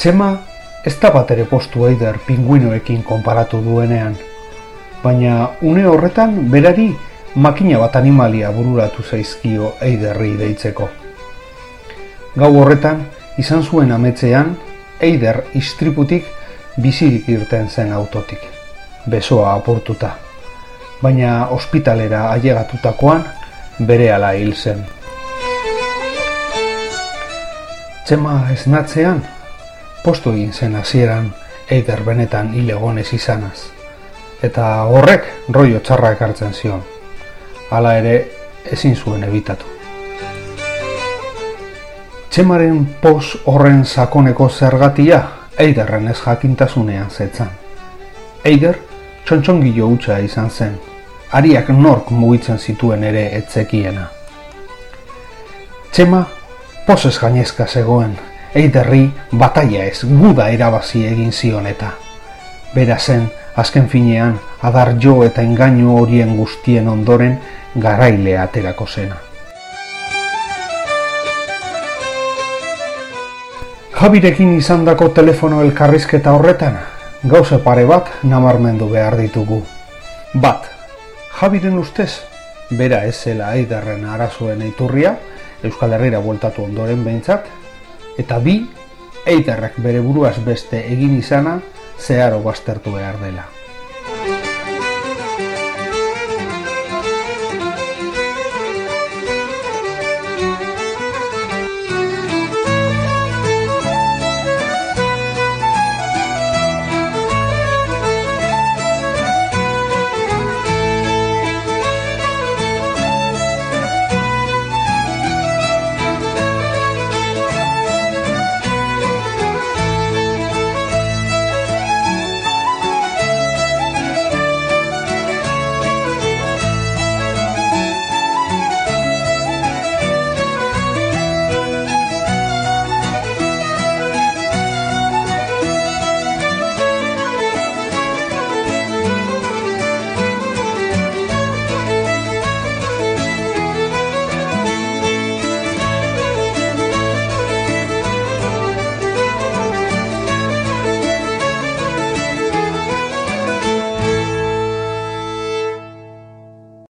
Txema ez da bat ere postu eider pinguinoekin konparatu duenean, baina une horretan berari makina bat animalia bururatu zaizkio eiderri deitzeko. Gau horretan, izan zuen ametzean, eider istriputik bizirik irten zen autotik, besoa apurtuta, baina ospitalera ailegatutakoan bere ala hil zen. Txema esnatzean, postu egin zen hasieran eider benetan hilegonez izanaz, eta horrek roio txarra ekartzen zion, hala ere ezin zuen ebitatu. Txemaren pos horren sakoneko zergatia Eiderren ez jakintasunean zetzan. Eider txontxongilo hutsa izan zen, ariak nork mugitzen zituen ere etzekiena. Txema posez gainezka zegoen, eiderri bataia ez guda erabazi egin zion eta. Bera zen, azken finean, adar jo eta engainu horien guztien ondoren garailea aterako zena. Jabirekin izandako telefono elkarrizketa horretan, gauze pare bat namarmendu behar ditugu. Bat, Jabiren ustez, bera ez zela eidarren arazoen eiturria, Euskal Herriera bueltatu ondoren behintzat, eta bi, eidarrak bere buruaz beste egin izana, zeharo baztertu behar dela.